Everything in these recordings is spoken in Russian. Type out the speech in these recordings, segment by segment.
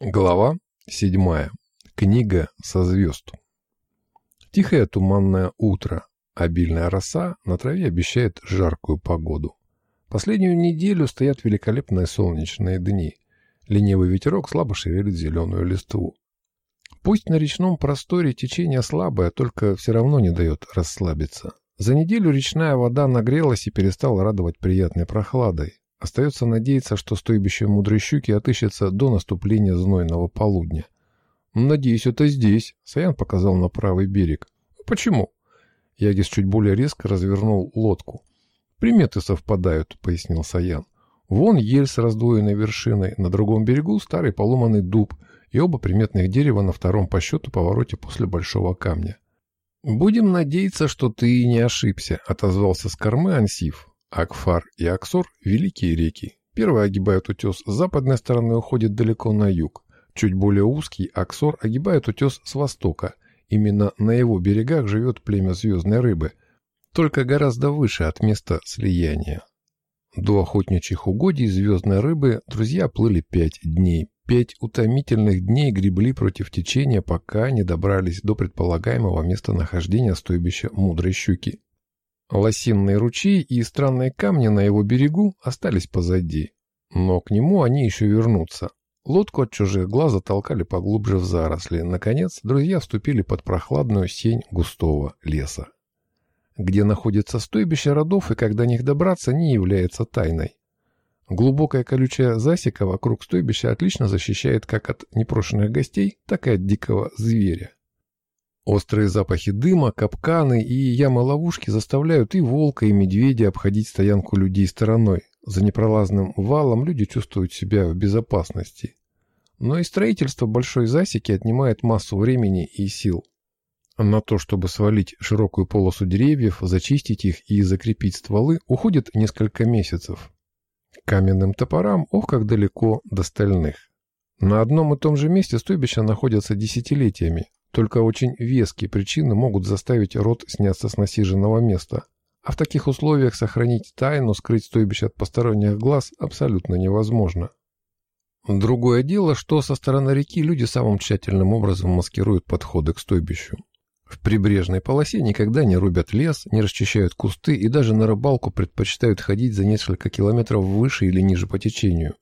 Глава 7. Книга со звезд. Тихое туманное утро. Обильная роса на траве обещает жаркую погоду. Последнюю неделю стоят великолепные солнечные дни. Ленивый ветерок слабо шевелит зеленую листву. Пусть на речном просторе течение слабое, только все равно не дает расслабиться. За неделю речная вода нагрелась и перестала радовать приятной прохладой. Остается надеяться, что стойбище мудрой щуки отыщется до наступления знойного полудня. «Надеюсь, это здесь», — Саян показал на правый берег. «Почему?» Ягис чуть более резко развернул лодку. «Приметы совпадают», — пояснил Саян. «Вон ель с раздвоенной вершиной, на другом берегу старый поломанный дуб и оба приметных дерева на втором по счету повороте после большого камня». «Будем надеяться, что ты не ошибся», — отозвался с кормы Ансиф. Акфар и Аксор – великие реки. Первая огибает утес с западной стороны уходит далеко на юг. Чуть более узкий Аксор огибает утес с востока. Именно на его берегах живет племя звездной рыбы, только гораздо выше от места слияния. До охотничьих угодий звездной рыбы друзья плыли пять дней. Пять утомительных дней гребли против течения, пока не добрались до предполагаемого местонахождения стойбища мудрой щуки. Лосинный ручей и странные камни на его берегу остались позади, но к нему они еще вернутся. Лодку от чужих глаз затолкали поглубже в заросли. Наконец, друзья вступили под прохладную сень густого леса. Где находится стойбище родов и как до них добраться, не является тайной. Глубокая колючая засека вокруг стойбища отлично защищает как от непрошенных гостей, так и от дикого зверя. Острые запахи дыма, капканы и ямы-ловушки заставляют и волка, и медведя обходить стоянку людей стороной. За непролазным валом люди чувствуют себя в безопасности. Но и строительство большой засеки отнимает массу времени и сил. На то, чтобы свалить широкую полосу деревьев, зачистить их и закрепить стволы, уходит несколько месяцев. Каменным топорам, ох, как далеко до стальных. На одном и том же месте стойбища находятся десятилетиями, только очень веские причины могут заставить род сняться с насиженного места. А в таких условиях сохранить тайну, скрыть стойбище от посторонних глаз абсолютно невозможно. Другое дело, что со стороны реки люди самым тщательным образом маскируют подходы к стойбищу. В прибрежной полосе никогда не рубят лес, не расчищают кусты и даже на рыбалку предпочитают ходить за несколько километров выше или ниже по течению.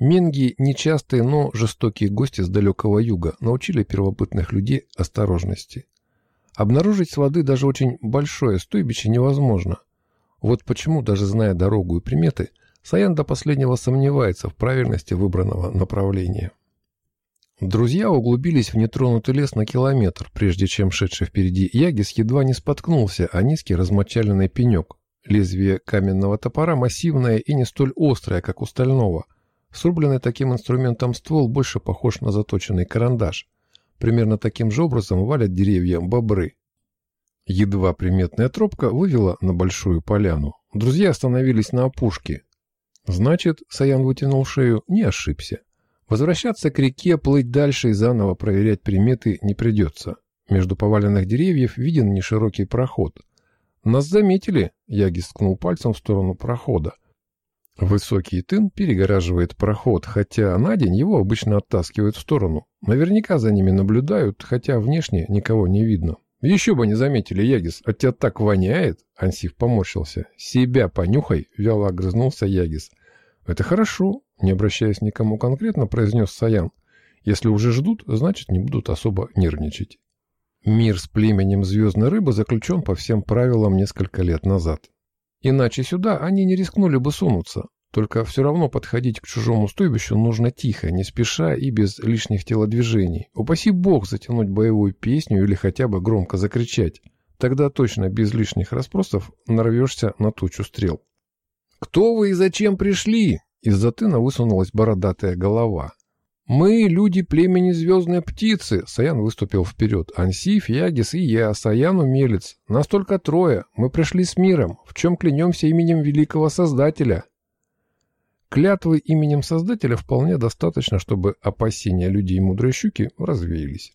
Менги, нечастые, но жестокие гости с далекого юга, научили первобытных людей осторожности. Обнаружить с воды даже очень большое стойбище невозможно. Вот почему, даже зная дорогу и приметы, Саян до последнего сомневается в правильности выбранного направления. Друзья углубились в нетронутый лес на километр, прежде чем шедший впереди Ягис едва не споткнулся о низкий размочаленный пенек. Лезвие каменного топора массивное и не столь острое, как у стального – Срубленный таким инструментом ствол больше похож на заточенный карандаш. Примерно таким же образом валят деревья бобры. Едва приметная тропка вывела на большую поляну. Друзья остановились на опушке. Значит, Саян вытянул шею, не ошибся. Возвращаться к реке, плыть дальше и заново проверять приметы не придется. Между поваленных деревьев виден неширокий проход. «Нас заметили», — Яги скнул пальцем в сторону прохода. Высокий тын перегораживает проход, хотя на день его обычно оттаскивают в сторону. Наверняка за ними наблюдают, хотя внешне никого не видно. «Еще бы не заметили, Ягис, от тебя так воняет!» Ансив поморщился. «Себя понюхай!» — вяло огрызнулся Ягис. «Это хорошо», — не обращаясь никому конкретно, произнес Саян. «Если уже ждут, значит, не будут особо нервничать». Мир с племенем звездной рыбы заключен по всем правилам несколько лет назад. Иначе сюда они не рискнули бы сунуться. Только все равно подходить к чужому стойбищу нужно тихо, не спеша и без лишних телодвижений. Упаси бог затянуть боевую песню или хотя бы громко закричать. Тогда точно без лишних расспросов нарвешься на тучу стрел. «Кто вы и зачем пришли?» Из-за тына высунулась бородатая голова. «Мы, люди племени Звездной Птицы!» Саян выступил вперед. «Ансиф, Ягис и я, Саян Умелец. Нас только трое. Мы пришли с миром, в чем клянемся именем Великого Создателя». Клятвы именем Создателя вполне достаточно, чтобы опасения людей мудрой щуки развеялись.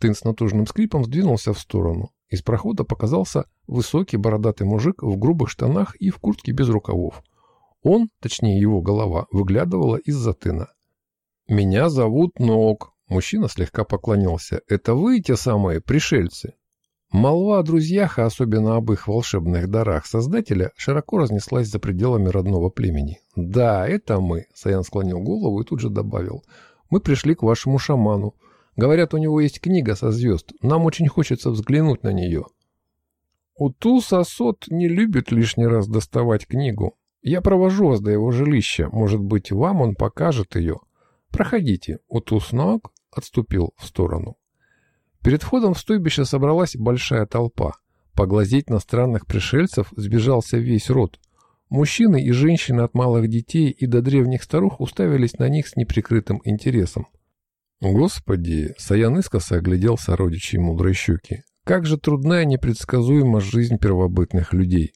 Тын с натужным скрипом сдвинулся в сторону. Из прохода показался высокий бородатый мужик в грубых штанах и в куртке без рукавов. Он, точнее его голова, выглядывала из-за тына. «Меня зовут Нок», — мужчина слегка поклонился. «Это вы те самые пришельцы?» Молва о друзьях, а особенно об их волшебных дарах создателя, широко разнеслась за пределами родного племени. «Да, это мы», — Саян склонил голову и тут же добавил. «Мы пришли к вашему шаману. Говорят, у него есть книга со звезд. Нам очень хочется взглянуть на нее». Утус Асот не любит лишний раз доставать книгу. Я провожу вас до его жилища. Может быть, вам он покажет ее. Проходите. Утус Ног отступил в сторону. Перед входом в стойбище собралась большая толпа. Поглазеть на странных пришельцев сбежался весь род. Мужчины и женщины от малых детей и до древних старух уставились на них с неприкрытым интересом. Господи, Саян искоса оглядел сородичей мудрой щуки. Как же трудна и непредсказуема жизнь первобытных людей.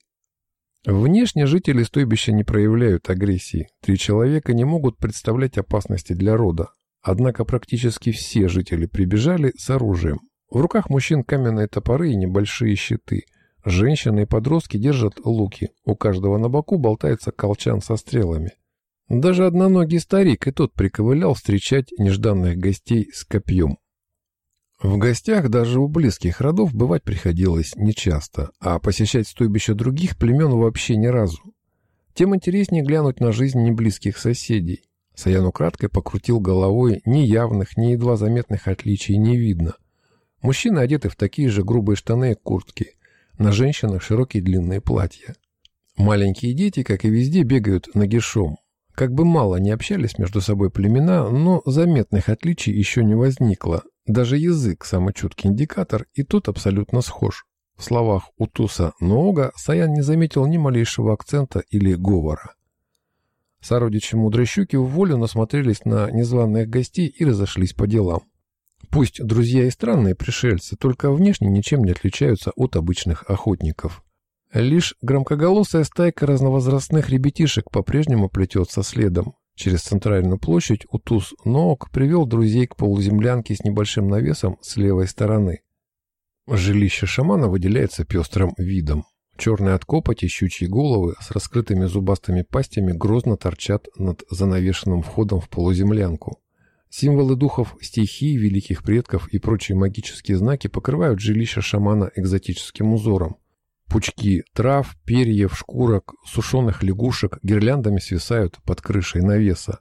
Внешне жители стойбища не проявляют агрессии. Три человека не могут представлять опасности для рода. Однако практически все жители прибежали с оружием. В руках мужчин каменные топоры и небольшие щиты. Женщины и подростки держат луки. У каждого на боку болтается колчан со стрелами. Даже одноногий старик и тот приковылял встречать нежданных гостей с копьем. В гостях даже у близких родов бывать приходилось нечасто, а посещать стойбище других племен вообще ни разу. Тем интереснее глянуть на жизнь неблизких соседей. Саян украдкой покрутил головой, ни явных, ни едва заметных отличий не видно. Мужчины одеты в такие же грубые штаны и куртки. На женщинах широкие длинные платья. Маленькие дети, как и везде, бегают нагишом. Как бы мало не общались между собой племена, но заметных отличий еще не возникло. Даже язык, самый чуткий индикатор, и тот абсолютно схож. В словах Утуса Ноога Саян не заметил ни малейшего акцента или говора. Сородичи мудрой щуки в волю насмотрелись на незваных гостей и разошлись по делам. Пусть друзья и странные пришельцы, только внешне ничем не отличаются от обычных охотников. Лишь громкоголосая стайка разновозрастных ребятишек по-прежнему плетется следом. Через центральную площадь Утус Ноок привел друзей к полуземлянке с небольшим навесом с левой стороны. Жилище шамана выделяется пестрым видом. Черные от копоти щучьи головы с раскрытыми зубастыми пастями грозно торчат над занавешенным входом в полуземлянку. Символы духов стихий, великих предков и прочие магические знаки покрывают жилище шамана экзотическим узором. Пучки трав, перьев, шкурок, сушеных лягушек гирляндами свисают под крышей навеса.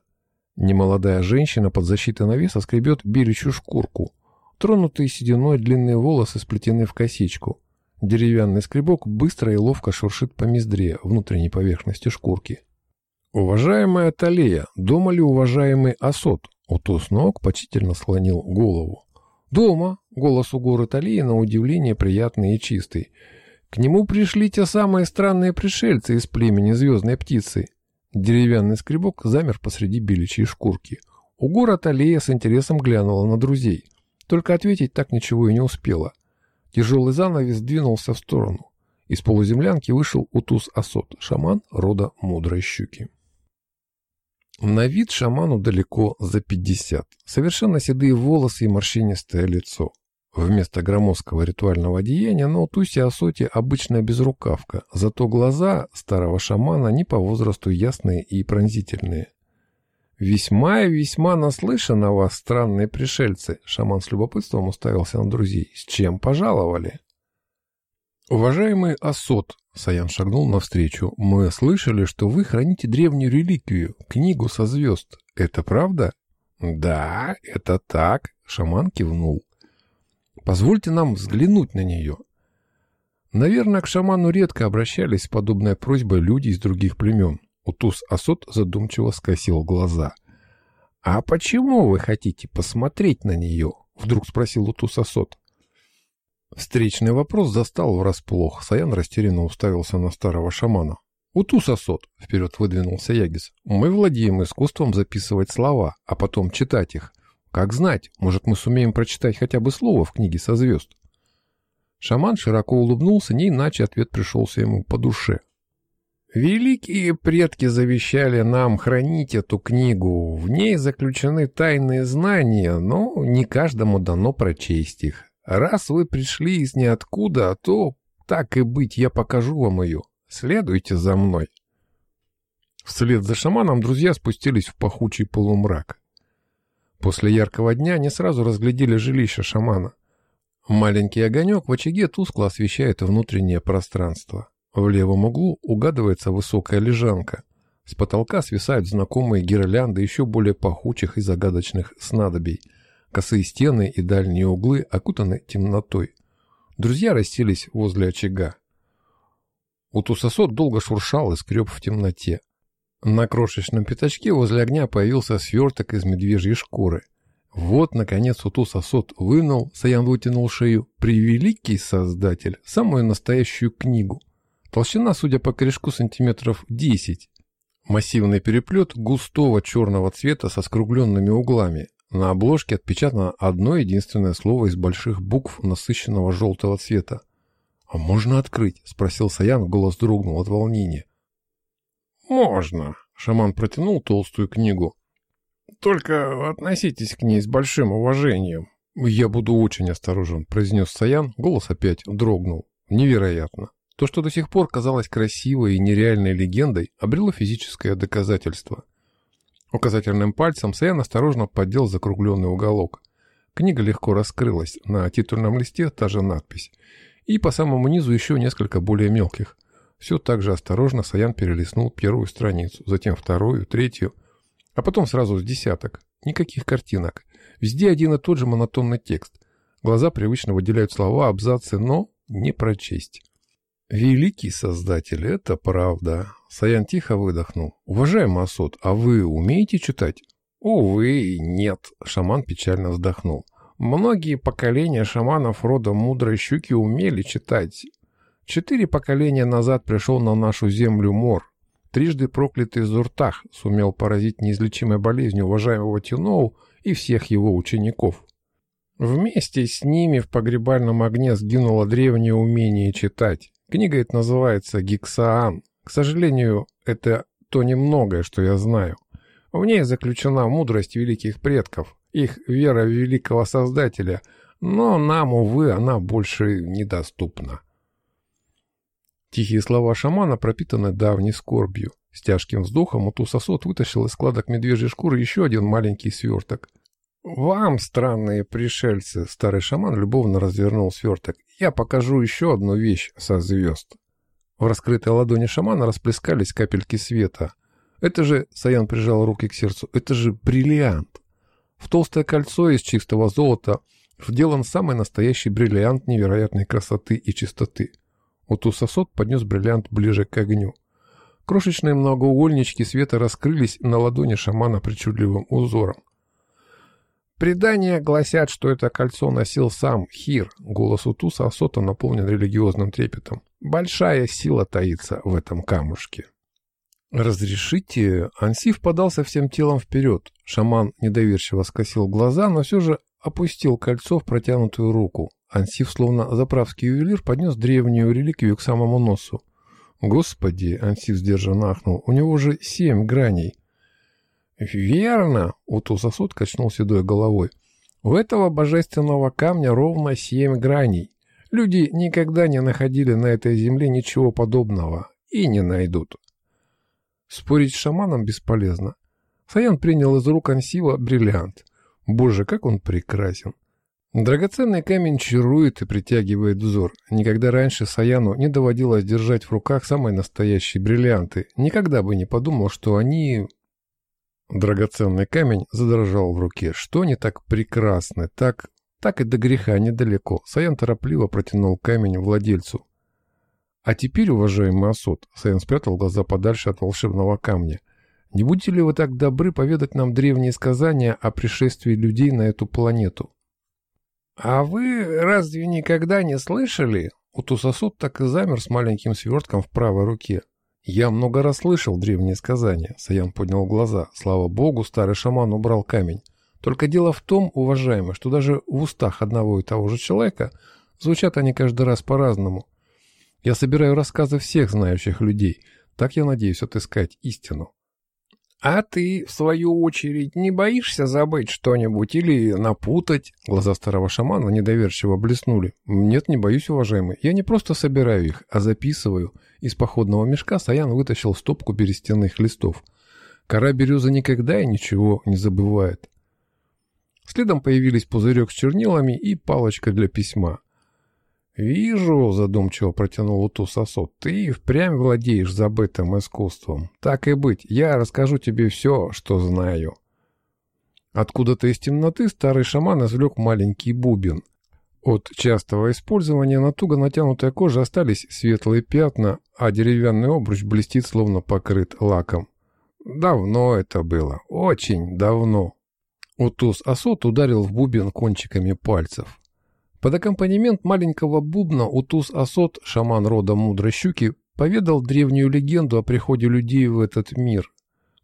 Немолодая женщина под защитой навеса скребет беличью шкурку. Тронутые сединой длинные волосы сплетены в косичку. Деревянный скребок быстро и ловко шуршит по мездре внутренней поверхности шкурки. «Уважаемая Талея, дома ли уважаемый Асот?» Утус ног почтительно склонил голову. «Дома!» — голос у горы Талии на удивление приятный и чистый. «К нему пришли те самые странные пришельцы из племени звездной птицы». Деревянный скребок замер посреди беличьей шкурки. У гора Талея с интересом глянула на друзей. Только ответить так ничего и не успела. Тяжелый занавес двинулся в сторону. Из полуземлянки вышел Утус Асот, шаман рода мудрой щуки. На вид шаману далеко за пятьдесят. Совершенно седые волосы и морщинистое лицо. Вместо громоздкого ритуального одеяния на Утусе Асоте обычная безрукавка, зато глаза старого шамана не по возрасту ясные и пронзительные. «Весьма и весьма наслышан о вас, странные пришельцы», — шаман с любопытством уставился на друзей. «С чем пожаловали?» «Уважаемый Асот», — Саян шагнул навстречу, — «мы слышали, что вы храните древнюю реликвию, книгу со звезд. Это правда?» «Да, это так», — шаман кивнул. «Позвольте нам взглянуть на нее». Наверное, к шаману редко обращались с подобной просьбой люди из других племен. Утус Асот задумчиво скосил глаза. «А почему вы хотите посмотреть на нее?» — вдруг спросил Утус Асот. Встречный вопрос застал врасплох. Саян растерянно уставился на старого шамана. «Утус Асот!» — вперед выдвинулся Ягис. «Мы владеем искусством записывать слова, а потом читать их. Как знать, может, мы сумеем прочитать хотя бы слово в книге со звезд?» Шаман широко улыбнулся, не иначе ответ пришелся ему по душе. Великие предки завещали нам хранить эту книгу. В ней заключены тайные знания, но не каждому дано прочесть их. Раз вы пришли из ниоткуда, то, так и быть, я покажу вам ее. Следуйте за мной. Вслед за шаманом друзья спустились в пахучий полумрак. После яркого дня они сразу разглядели жилище шамана. Маленький огонек в очаге тускло освещает внутреннее пространство. В левом углу угадывается высокая лежанка. С потолка свисают знакомые гирлянды еще более пахучих и загадочных снадобий. Косые стены и дальние углы окутаны темнотой. Друзья расселись возле очага. Утусосот долго шуршал и скреб в темноте. На крошечном пятачке возле огня появился сверток из медвежьей шкуры. Вот, наконец, Утусосот вынул, Саян вытянул шею, превеликий создатель, самую настоящую книгу. Толщина, судя по корешку, сантиметров 10. Массивный переплет густого черного цвета со скругленными углами. На обложке отпечатано одно единственное слово из больших букв насыщенного желтого цвета. «А можно открыть?» — спросил Саян, голос дрогнул от волнения. «Можно», — шаман протянул толстую книгу. «Только относитесь к ней с большим уважением». «Я буду очень осторожен», — произнес Саян, голос опять дрогнул. «Невероятно». То, что до сих пор казалось красивой и нереальной легендой, обрело физическое доказательство. Указательным пальцем Саян осторожно поддел закругленный уголок. Книга легко раскрылась, на титульном листе та же надпись. И по самому низу еще несколько более мелких. Все так же осторожно Саян перелистнул первую страницу, затем вторую, третью, а потом сразу с десяток. Никаких картинок. Везде один и тот же монотонный текст. Глаза привычно выделяют слова, абзацы, но не прочесть. «Великий Создатель, это правда». Саян тихо выдохнул. «Уважаемый Асот, а вы умеете читать?» «Увы, нет», — шаман печально вздохнул. «Многие поколения шаманов рода мудрой щуки умели читать. Четыре поколения назад пришел на нашу землю Мор. Трижды проклятый Зуртах сумел поразить неизлечимой болезнью уважаемого Тюноу и всех его учеников. Вместе с ними в погребальном огне сгинуло древнее умение читать. Книга эта называется «Гиксаан». К сожалению, это то немногое, что я знаю. В ней заключена мудрость великих предков, их вера в великого Создателя, но нам, увы, она больше недоступна. Тихие слова шамана пропитаны давней скорбью. С тяжким вздохом Утусосот вытащил из складок медвежьей шкуры еще один маленький сверток. «Вам, странные пришельцы!» — старый шаман любовно развернул сверток. «Я покажу еще одну вещь со звезд». В раскрытой ладони шамана расплескались капельки света. «Это же...» — Саян прижал руки к сердцу. «Это же бриллиант!» В толстое кольцо из чистого золота вделан самый настоящий бриллиант невероятной красоты и чистоты. Утусосот поднес бриллиант ближе к огню. Крошечные многоугольнички света раскрылись на ладони шамана причудливым узором. Предания гласят, что это кольцо носил сам Хир. Голос Утуса Асота наполнен религиозным трепетом. Большая сила таится в этом камушке. «Разрешите?» Ансиф подался всем телом вперед. Шаман недоверчиво скосил глаза, но все же опустил кольцо в протянутую руку. Ансиф, словно заправский ювелир, поднес древнюю реликвию к самому носу. «Господи!» — Ансиф сдержанно ахнул. «У него же семь граней!» «Верно!» — Утусосуд качнул седой головой. «У этого божественного камня ровно семь граней. Люди никогда не находили на этой земле ничего подобного и не найдут». Спорить с шаманом бесполезно. Саян принял из рук Ансива бриллиант. Боже, как он прекрасен! Драгоценный камень чарует и притягивает взор. Никогда раньше Саяну не доводилось держать в руках самые настоящие бриллианты. Никогда бы не подумал, что они Драгоценный камень задрожал в руке. Что не так прекрасны, так... Так и до греха недалеко. Саян торопливо протянул камень владельцу. А теперь, уважаемый Асот, Саян спрятал глаза подальше от волшебного камня. Не будете ли вы так добры поведать нам древние сказания о пришествии людей на эту планету? А вы разве никогда не слышали? Утусасот так и замер с маленьким свертком в правой руке. «Я много раз слышал древние сказания», — Саян поднял глаза. Слава богу, старый шаман убрал камень. Только дело в том, уважаемый, что даже в устах одного и того же человека звучат они каждый раз по-разному. Я собираю рассказы всех знающих людей. Так я надеюсь отыскать истину. «А ты, в свою очередь, не боишься забыть что-нибудь или напутать?» Глаза старого шамана недоверчиво блеснули. «Нет, не боюсь, уважаемый. Я не просто собираю их, а записываю». Из походного мешка Саян вытащил стопку берестяных листов. Кора березы никогда и ничего не забывает. Следом появились пузырек с чернилами и палочка для письма. «Вижу», — задумчиво протянул Уту сосуд, — «ты впрямь владеешь забытым искусством. Так и быть, я расскажу тебе все, что знаю». Откуда-то из темноты старый шаман извлек маленький бубен. От частого использования на туго натянутой коже остались светлые пятна, а деревянный обруч блестит, словно покрыт лаком. Давно это было, очень давно. Утус Асот ударил в бубен кончиками пальцев. Под аккомпанемент маленького бубна Утус Асот, шаман рода мудрой щуки, поведал древнюю легенду о приходе людей в этот мир.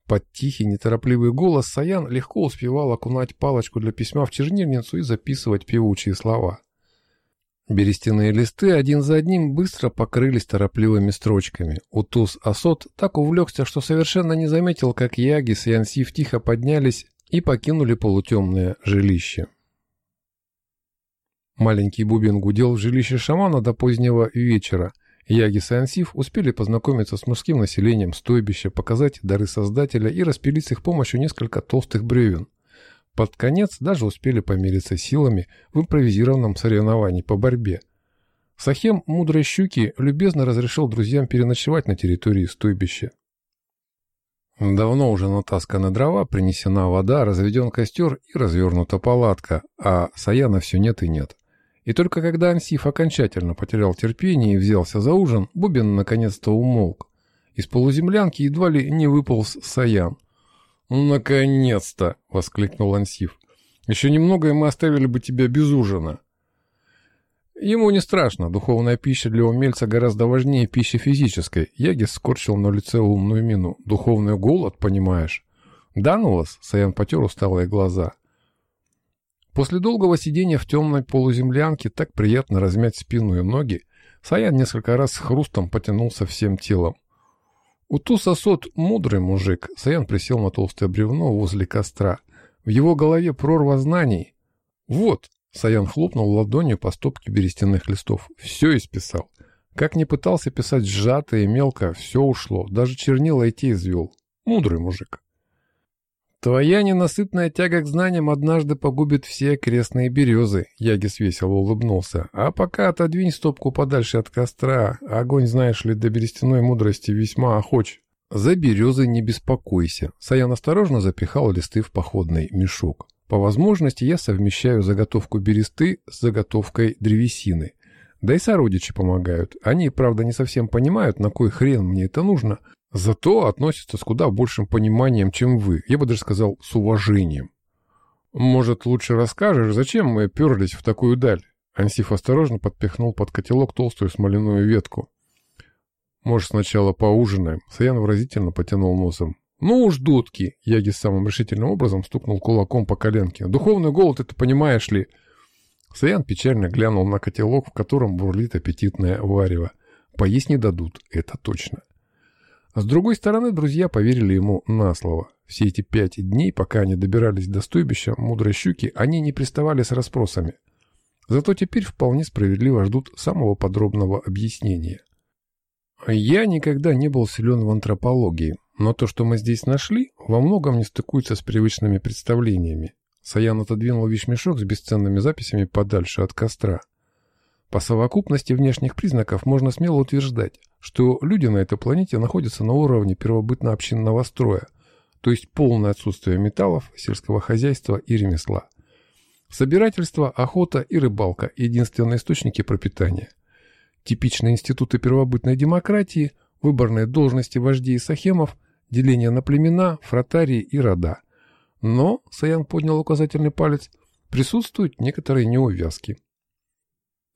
Под тихий, неторопливый голос Саян легко успевал окунать палочку для письма в чернильницу и записывать певучие слова. Берестяные листы один за одним быстро покрылись торопливыми строчками. Утус Асот так увлекся, что совершенно не заметил, как Яги с Янсив тихо поднялись и покинули полутемное жилище. Маленький бубен гудел в жилище шамана до позднего вечера. Яги и Ансиф успели познакомиться с мужским населением стойбища, показать дары Создателя и распилить с их помощью несколько толстых бревен. Под конец даже успели помириться силами в импровизированном соревновании по борьбе. Сахем мудрой щуки любезно разрешил друзьям переночевать на территории стойбища. Давно уже натасканы дрова, принесена вода, разведен костер и развернута палатка, а Саяна все нет и нет. И только когда Ансиф окончательно потерял терпение и взялся за ужин, Бубин наконец-то умолк. Из полуземлянки едва ли не выполз Саян. «Наконец-то!» — воскликнул Ансиф. «Еще немного, и мы оставили бы тебя без ужина». Ему не страшно, духовная пища для умельца гораздо важнее пищи физической. Ягис скорчил на лице умную мину. Духовный голод, понимаешь? Да ну вас, Саян потер усталые глаза. После долгого сидения в темной полуземлянке так приятно размять спину и ноги, Саян несколько раз с хрустом потянулся всем телом. Утус Асот мудрый мужик. Саян присел на толстое бревно возле костра. В его голове прорва знаний. «Вот!» — Саян хлопнул ладонью по стопке берестяных листов. «Все исписал. Как не пытался писать сжато и мелко, все ушло. Даже чернила и те извел. Мудрый мужик». «Твоя ненасытная тяга к знаниям однажды погубит все окрестные березы», — Ягис весело улыбнулся. «А пока отодвинь стопку подальше от костра. Огонь, знаешь ли, до берестяной мудрости весьма охоч». «За березы не беспокойся». Саян осторожно запихал листы в походный мешок. «По возможности я совмещаю заготовку бересты с заготовкой древесины. Да и сородичи помогают. Они, правда, не совсем понимают, на кой хрен мне это нужно, Зато относится с куда большим пониманием, чем вы. Я бы даже сказал, с уважением. Может, лучше расскажешь, зачем мы перлись в такую даль? Ансиф осторожно подпихнул под котелок толстую смоляную ветку. Может, сначала поужинаем? Саян выразительно потянул носом. «Ну уж, дудки!» Яги самым решительным образом стукнул кулаком по коленке. «Духовный голод, это понимаешь ли?» Саян печально глянул на котелок, в котором бурлит аппетитное варево. «Поесть не дадут, это точно». А с другой стороны, друзья поверили ему на слово. Все эти пять дней, пока они добирались до стойбища мудрой щуки, они не приставали с расспросами. Зато теперь вполне справедливо ждут самого подробного объяснения. Я никогда не был силен в антропологии, но то, что мы здесь нашли, во многом не стыкуется с привычными представлениями. Саян отодвинул вещмешок с бесценными записями подальше от костра. По совокупности внешних признаков можно смело утверждать, что люди на этой планете находятся на уровне первобытно-общинного строя, то есть полное отсутствие металлов, сельского хозяйства и ремесла. Собирательство, охота и рыбалка – единственные источники пропитания. Типичные институты первобытной демократии, выборные должности вождей и сахемов, деление на племена, фратарии и рода. Но, Саян поднял указательный палец, присутствуют некоторые неувязки.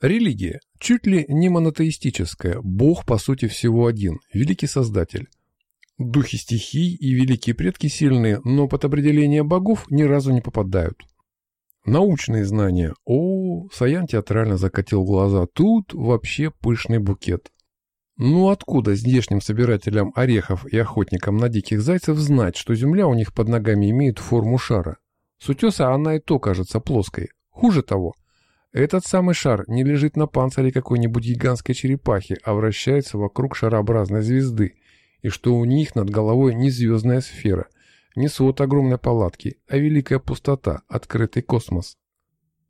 Религия чуть ли не монотеистическая, Бог по сути всего один, великий Создатель. Духи стихий и великие предки сильные, но под определение богов ни разу не попадают. Научные знания. О, Саян театрально закатил глаза. Тут вообще пышный букет. Ну откуда здешним собирателям орехов и охотникам на диких зайцев знать, что земля у них под ногами имеет форму шара? С утеса она и то кажется плоской. Хуже того, этот самый шар не лежит на панцире какой-нибудь гигантской черепахи, а вращается вокруг шарообразной звезды, и что у них над головой не звездная сфера. Не свод огромной палатки, а великая пустота, открытый космос.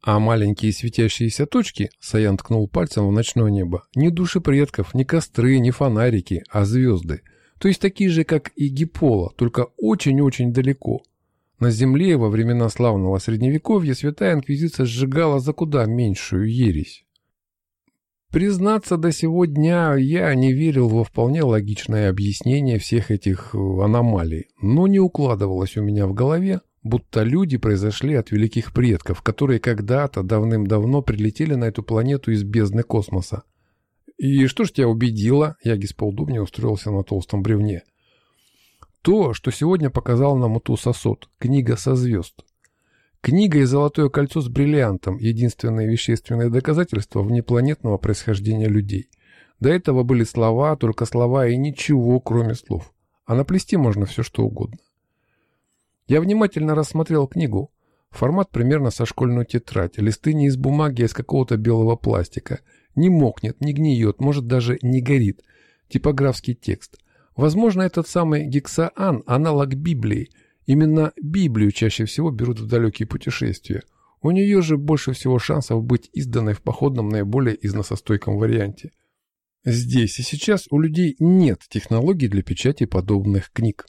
А маленькие светящиеся точки, Саян ткнул пальцем в ночное небо, не души предков, не костры, не фонарики, а звезды. То есть такие же, как и Гипола, только очень-очень далеко. На Земле во времена славного Средневековья Святая Инквизиция сжигала за куда меньшую ересь. Признаться, до сего дня я не верил во вполне логичное объяснение всех этих э, аномалий, но не укладывалось у меня в голове, будто люди произошли от великих предков, которые когда-то давным-давно прилетели на эту планету из бездны космоса. «И что ж тебя убедило?» — Ягис поудобнее устроился на толстом бревне. «То, что сегодня показал нам Утусасот, книга со звезд. Книга и золотое кольцо с бриллиантом – единственное вещественное доказательство внепланетного происхождения людей. До этого были слова, только слова и ничего, кроме слов. А наплести можно все, что угодно. Я внимательно рассмотрел книгу. Формат примерно со школьную тетрадь. Листы не из бумаги, а из какого-то белого пластика. Не мокнет, не гниет, может даже не горит. Типографский текст. Возможно, этот самый гексаан – аналог Библии – Именно Библию чаще всего берут в далекие путешествия. У нее же больше всего шансов быть изданной в походном наиболее износостойком варианте. Здесь и сейчас у людей нет технологий для печати подобных книг.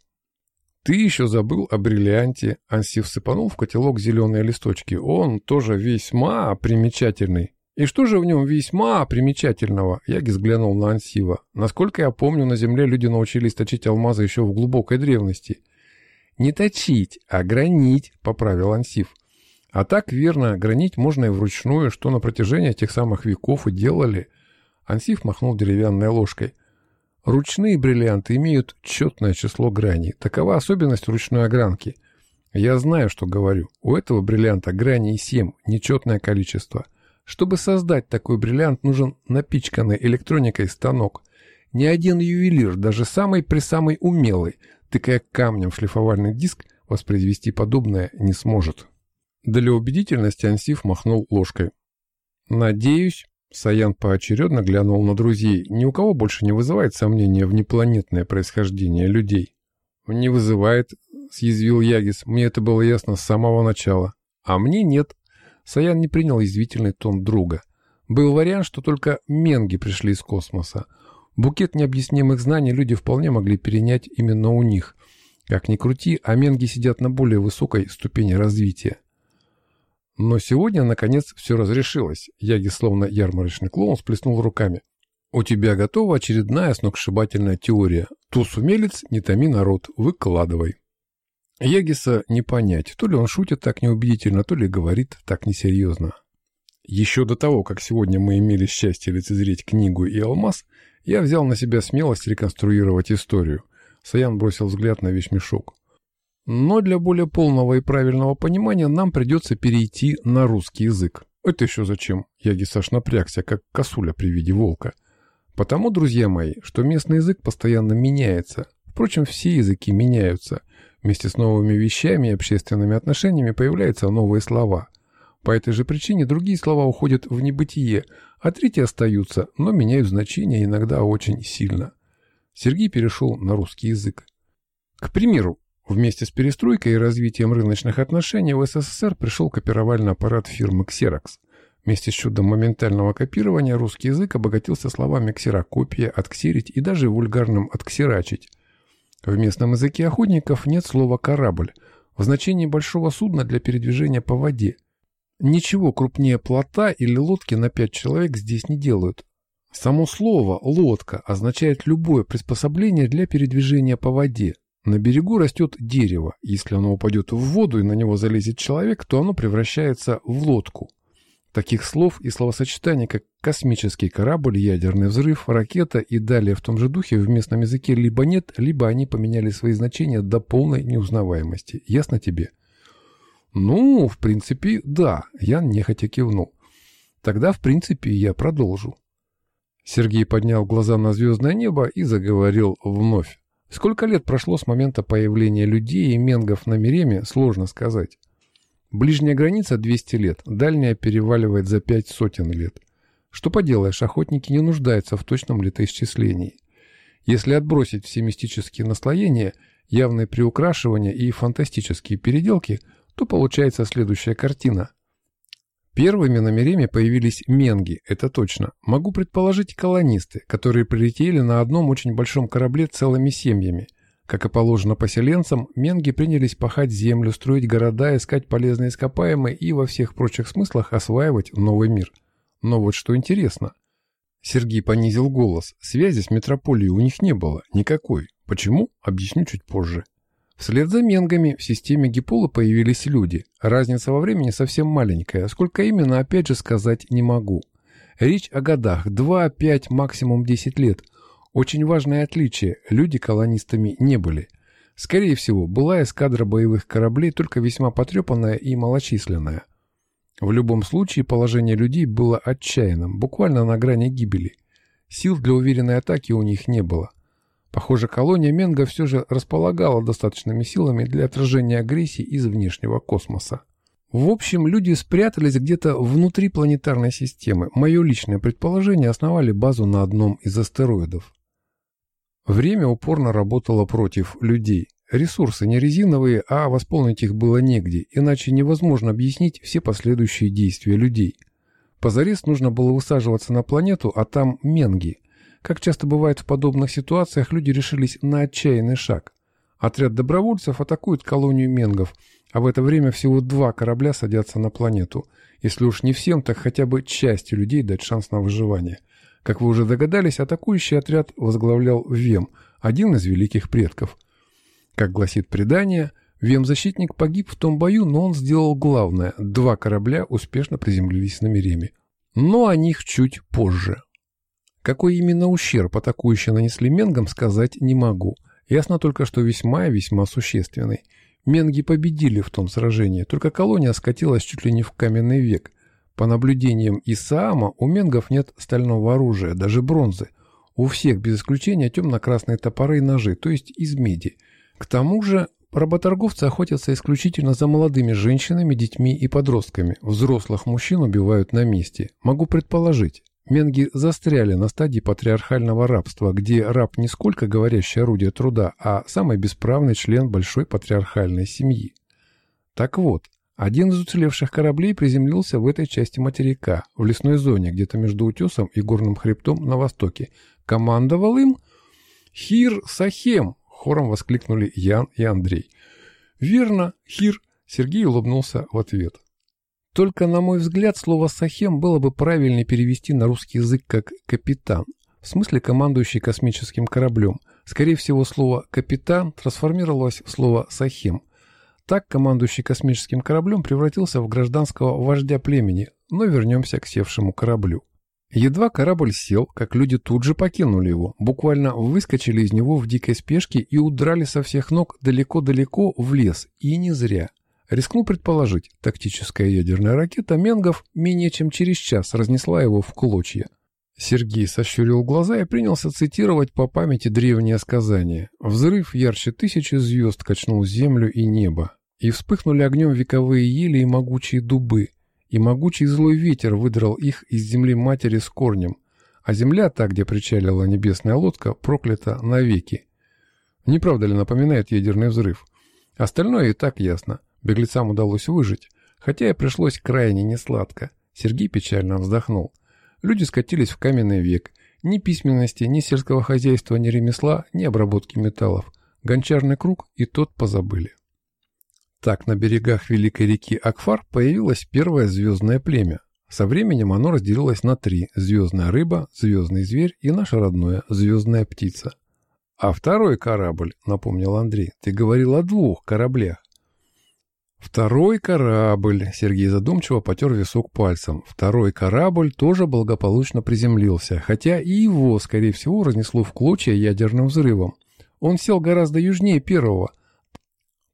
Ты еще забыл о бриллианте. Ансив сыпанул в котелок зеленые листочки. Он тоже весьма примечательный. И что же в нем весьма примечательного? Я взглянул на Ансива. Насколько я помню, на Земле люди научились точить алмазы еще в глубокой древности. «Не точить, а гранить», — поправил Ансив. А так верно, гранить можно и вручную, что на протяжении тех самых веков и делали. Ансив махнул деревянной ложкой. Ручные бриллианты имеют четное число граней. Такова особенность ручной огранки. Я знаю, что говорю. У этого бриллианта граней 7, нечетное количество. Чтобы создать такой бриллиант, нужен напичканный электроникой станок. Ни один ювелир, даже самый-пресамый умелый, тыкая камнем в шлифовальный диск, воспроизвести подобное не сможет. Для убедительности Ансиф махнул ложкой. «Надеюсь», — Саян поочередно глянул на друзей, «ни у кого больше не вызывает сомнения внепланетное происхождение людей». «Не вызывает», — съязвил Ягис, «мне это было ясно с самого начала». «А мне нет». Саян не принял язвительный тон друга. Был вариант, что только менги пришли из космоса. Букет необъяснимых знаний люди вполне могли перенять именно у них. Как ни крути, а менги сидят на более высокой ступени развития. Но сегодня, наконец, все разрешилось. Яги, словно ярмарочный клоун, сплеснул руками. «У тебя готова очередная сногсшибательная теория. Туз-умелец, не томи народ, выкладывай». Ягиса не понять, то ли он шутит так неубедительно, то ли говорит так несерьезно. Еще до того, как сегодня мы имели счастье лицезреть книгу и алмаз, я взял на себя смелость реконструировать историю. Саян бросил взгляд на вещмешок. Но для более полного и правильного понимания нам придется перейти на русский язык. Это еще зачем? Яги Саш напрягся, как косуля при виде волка. Потому, друзья мои, что местный язык постоянно меняется. Впрочем, все языки меняются. Вместе с новыми вещами и общественными отношениями появляются новые слова. По этой же причине другие слова уходят в небытие, а третьи остаются, но меняют значение иногда очень сильно. Сергей перешел на русский язык. К примеру, вместе с перестройкой и развитием рыночных отношений в СССР пришел копировальный аппарат фирмы Xerox. Вместе с чудом моментального копирования русский язык обогатился словами «ксерокопия», «отксерить» и даже вульгарным «отксерачить». В местном языке охотников нет слова «корабль» в значении большого судна для передвижения по воде – Ничего крупнее плота или лодки на пять человек здесь не делают. Само слово «лодка» означает любое приспособление для передвижения по воде. На берегу растет дерево. Если оно упадет в воду и на него залезет человек, то оно превращается в лодку. Таких слов и словосочетаний, как космический корабль, ядерный взрыв, ракета и далее в том же духе в местном языке либо нет, либо они поменяли свои значения до полной неузнаваемости. Ясно тебе? «Ну, в принципе, да», — я нехотя кивнул. «Тогда, в принципе, я продолжу». Сергей поднял глаза на звездное небо и заговорил вновь. Сколько лет прошло с момента появления людей и менгов на Миреме, сложно сказать. Ближняя граница 200 лет, дальняя переваливает за пять сотен лет. Что поделаешь, охотники не нуждаются в точном летоисчислении. Если отбросить все мистические наслоения, явные приукрашивания и фантастические переделки, то получается следующая картина. Первыми на Мереме появились менги, это точно. Могу предположить колонисты, которые прилетели на одном очень большом корабле целыми семьями. Как и положено поселенцам, менги принялись пахать землю, строить города, искать полезные ископаемые и во всех прочих смыслах осваивать новый мир. Но вот что интересно. Сергей понизил голос. Связи с метрополией у них не было. Никакой. Почему? Объясню чуть позже. Вслед за менгами в системе Гипола появились люди. Разница во времени совсем маленькая, сколько именно, опять же, сказать не могу. Речь о годах 2, 5, максимум 10 лет. Очень важное отличие – люди колонистами не были. Скорее всего, была эскадра боевых кораблей, только весьма потрепанная и малочисленная. В любом случае, положение людей было отчаянным, буквально на грани гибели. Сил для уверенной атаки у них не было. Похоже, колония Менга все же располагала достаточными силами для отражения агрессии из внешнего космоса. В общем, люди спрятались где-то внутри планетарной системы. Мое личное предположение основали базу на одном из астероидов. Время упорно работало против людей. Ресурсы не резиновые, а восполнить их было негде, иначе невозможно объяснить все последующие действия людей. Позарез нужно было высаживаться на планету, а там менги – как часто бывает в подобных ситуациях, люди решились на отчаянный шаг. Отряд добровольцев атакует колонию менгов, а в это время всего два корабля садятся на планету. Если уж не всем, так хотя бы части людей дать шанс на выживание. Как вы уже догадались, атакующий отряд возглавлял Вем, один из великих предков. Как гласит предание, Вем-защитник погиб в том бою, но он сделал главное. Два корабля успешно приземлились на Мереме. Но о них чуть позже. Какой именно ущерб атакующие нанесли менгам, сказать не могу. Ясно только, что весьма и весьма существенный. Менги победили в том сражении, только колония скатилась чуть ли не в каменный век. По наблюдениям Исаама, у менгов нет стального оружия, даже бронзы. У всех, без исключения, темно-красные топоры и ножи, то есть из меди. К тому же, работорговцы охотятся исключительно за молодыми женщинами, детьми и подростками. Взрослых мужчин убивают на месте. Могу предположить, Менги застряли на стадии патриархального рабства, где раб не сколько говорящее орудие труда, а самый бесправный член большой патриархальной семьи. Так вот, один из уцелевших кораблей приземлился в этой части материка, в лесной зоне, где-то между утесом и горным хребтом на востоке. Командовал им Хир Сахем, хором воскликнули Ян и Андрей. Верно, Хир, Сергей улыбнулся в ответ. Только, на мой взгляд, слово «сахем» было бы правильнее перевести на русский язык как «капитан», в смысле командующий космическим кораблем. Скорее всего, слово «капитан» трансформировалось в слово «сахем». Так командующий космическим кораблем превратился в гражданского вождя племени, но вернемся к севшему кораблю. Едва корабль сел, как люди тут же покинули его, буквально выскочили из него в дикой спешке и удрали со всех ног далеко-далеко в лес, и не зря. Рискну предположить, тактическая ядерная ракета Менгов менее чем через час разнесла его в клочья. Сергей сощурил глаза и принялся цитировать по памяти древнее сказание. Взрыв ярче тысячи звезд качнул землю и небо, и вспыхнули огнем вековые ели и могучие дубы, и могучий злой ветер выдрал их из земли матери с корнем, а земля, та, где причалила небесная лодка, проклята навеки. Не правда ли напоминает ядерный взрыв? Остальное и так ясно. Беглецам удалось выжить, хотя и пришлось крайне несладко. Сергей печально вздохнул. Люди скатились в каменный век. Ни письменности, ни сельского хозяйства, ни ремесла, ни обработки металлов. Гончарный круг и тот позабыли. Так на берегах великой реки Акфар появилось первое звездное племя. Со временем оно разделилось на три – звездная рыба, звездный зверь и наша родное – звездная птица. «А второй корабль», – напомнил Андрей, – «ты говорил о двух кораблях». Второй корабль, Сергей задумчиво потер висок пальцем. Второй корабль тоже благополучно приземлился, хотя и его, скорее всего, разнесло в клочья ядерным взрывом. Он сел гораздо южнее первого.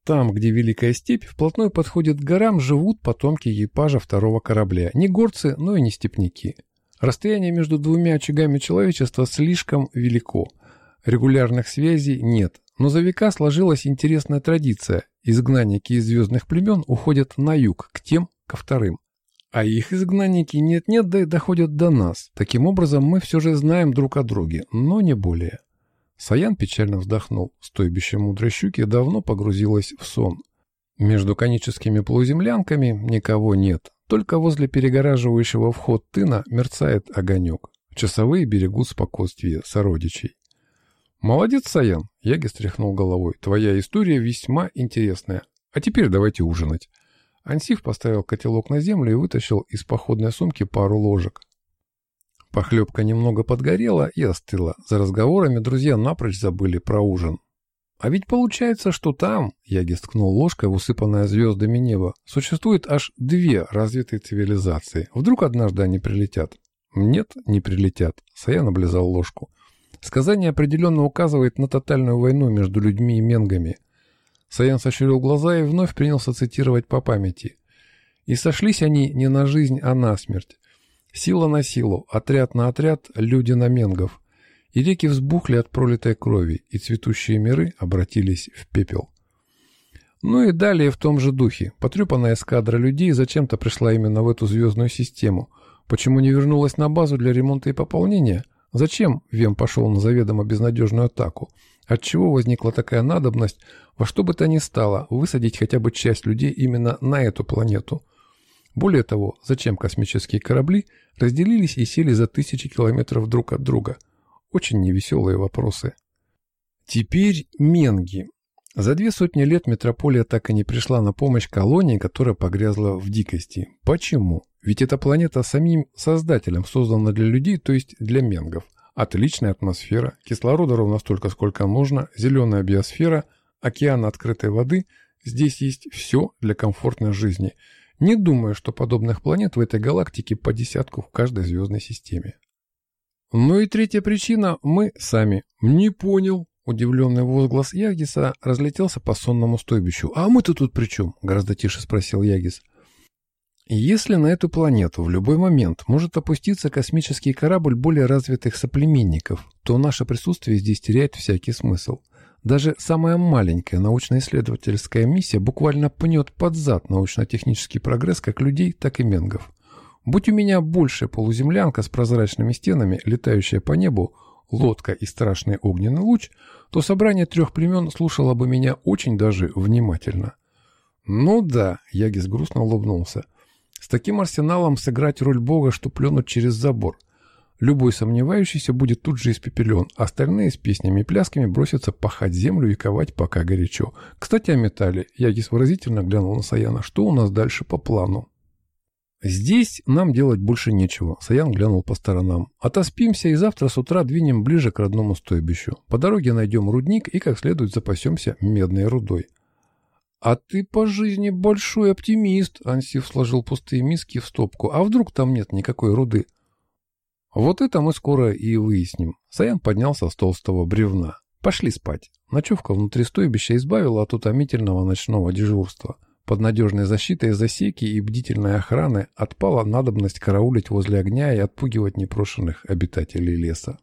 Там, где Великая Степь, вплотную подходит к горам, живут потомки экипажа второго корабля. Не горцы, но и не степняки. Расстояние между двумя очагами человечества слишком велико. Регулярных связей нет, но за века сложилась интересная традиция. Изгнанники из звездных племен уходят на юг, к тем, ко вторым. А их изгнанники нет-нет, да и доходят до нас. Таким образом, мы все же знаем друг о друге, но не более. Саян печально вздохнул. Стойбище мудрой щуки давно погрузилось в сон. Между коническими полуземлянками никого нет. Только возле перегораживающего вход тына мерцает огонек. Часовые берегут спокойствие сородичей. «Молодец, Саян!» — Яги стряхнул головой. «Твоя история весьма интересная. А теперь давайте ужинать». Ансиф поставил котелок на землю и вытащил из походной сумки пару ложек. Похлебка немного подгорела и остыла. За разговорами друзья напрочь забыли про ужин. А ведь получается, что там, я гисткнул ложкой в усыпанное звездами небо, существует аж две развитые цивилизации. Вдруг однажды они прилетят? Нет, не прилетят. Саян облизал ложку. Сказание определенно указывает на тотальную войну между людьми и менгами. Саян сощурил глаза и вновь принялся цитировать по памяти. И сошлись они не на жизнь, а на смерть. Сила на силу, отряд на отряд, люди на менгов. И реки взбухли от пролитой крови, и цветущие миры обратились в пепел. Ну и далее в том же духе. Потрепанная эскадра людей зачем-то пришла именно в эту звездную систему. Почему не вернулась на базу для ремонта и пополнения? Зачем Вем пошел на заведомо безнадежную атаку? Отчего возникла такая надобность во что бы то ни стало высадить хотя бы часть людей именно на эту планету – более того, зачем космические корабли разделились и сели за тысячи километров друг от друга? Очень невеселые вопросы. Теперь Менги. За две сотни лет метрополия так и не пришла на помощь колонии, которая погрязла в дикости. Почему? Ведь эта планета самим создателем создана для людей, то есть для менгов. Отличная атмосфера, кислорода ровно столько, сколько нужно, зеленая биосфера, океан открытой воды. Здесь есть все для комфортной жизни – не думаю, что подобных планет в этой галактике по десятку в каждой звездной системе. Ну и третья причина – мы сами. Не понял. Удивленный возглас Ягиса разлетелся по сонному стойбищу. «А мы-то тут при чем?» – гораздо тише спросил Ягис. «Если на эту планету в любой момент может опуститься космический корабль более развитых соплеменников, то наше присутствие здесь теряет всякий смысл. Даже самая маленькая научно-исследовательская миссия буквально пнет под зад научно-технический прогресс как людей, так и менгов. Будь у меня большая полуземлянка с прозрачными стенами, летающая по небу, лодка и страшный огненный луч, то собрание трех племен слушало бы меня очень даже внимательно. «Ну да», — Ягис грустно улыбнулся, — «с таким арсеналом сыграть роль бога, что плюнуть через забор. Любой сомневающийся будет тут же испепелен, остальные с песнями и плясками бросятся пахать землю и ковать пока горячо. Кстати, о металле. Ягис выразительно глянул на Саяна. Что у нас дальше по плану? «Здесь нам делать больше нечего», — Саян глянул по сторонам. «Отоспимся и завтра с утра двинем ближе к родному стойбищу. По дороге найдем рудник и как следует запасемся медной рудой». «А ты по жизни большой оптимист», — Ансив сложил пустые миски в стопку. «А вдруг там нет никакой руды?» Вот это мы скоро и выясним. Саян поднялся с толстого бревна. Пошли спать. Ночевка внутри стойбища избавила от утомительного ночного дежурства. Под надежной защитой засеки и бдительной охраны отпала надобность караулить возле огня и отпугивать непрошенных обитателей леса.